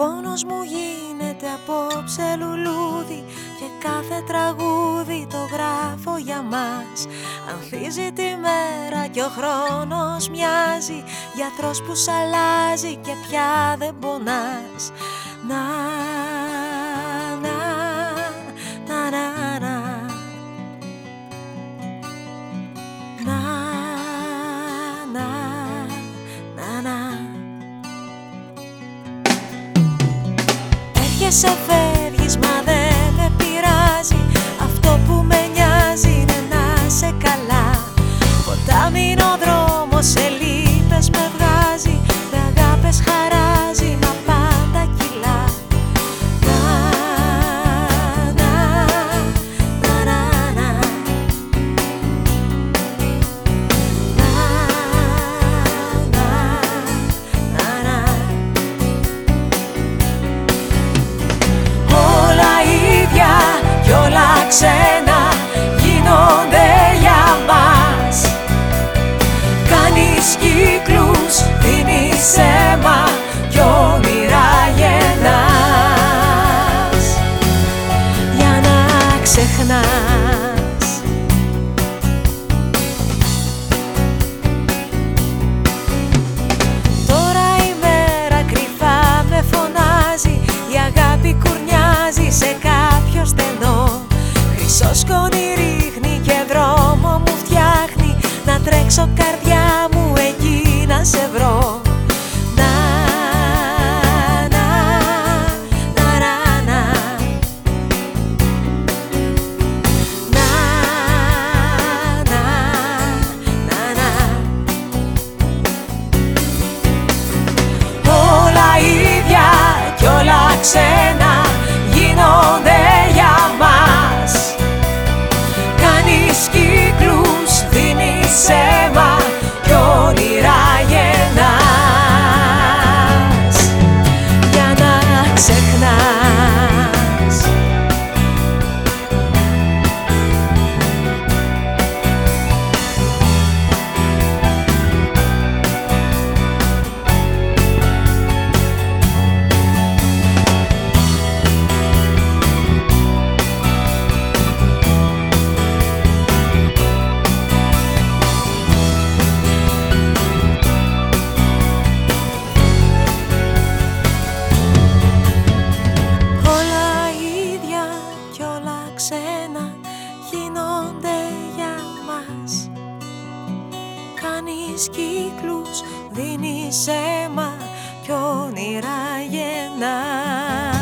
πόνος μου γίνεται απόψε λουλούδι Και κάθε τραγούδι το γράφω για μας. Ανθίζει τη μέρα και ο χρόνος μοιάζει Γιατρός που σ' αλλάζει και πια δεν πονάς. Να, να, να, να, να Να, να, να, να Έρχεσαι φεύγεις μα δεν με πειράζει. Αυτό που με νοιάζει είναι να σε καλά. Ποτάμινο δρόμο σε λύπες με ξένα γίνονται για μας. Κάνεις κύκλους, δίνεις Να Κάνεις κύκλους, δίνεις αίμα κι όνειρα γεννάς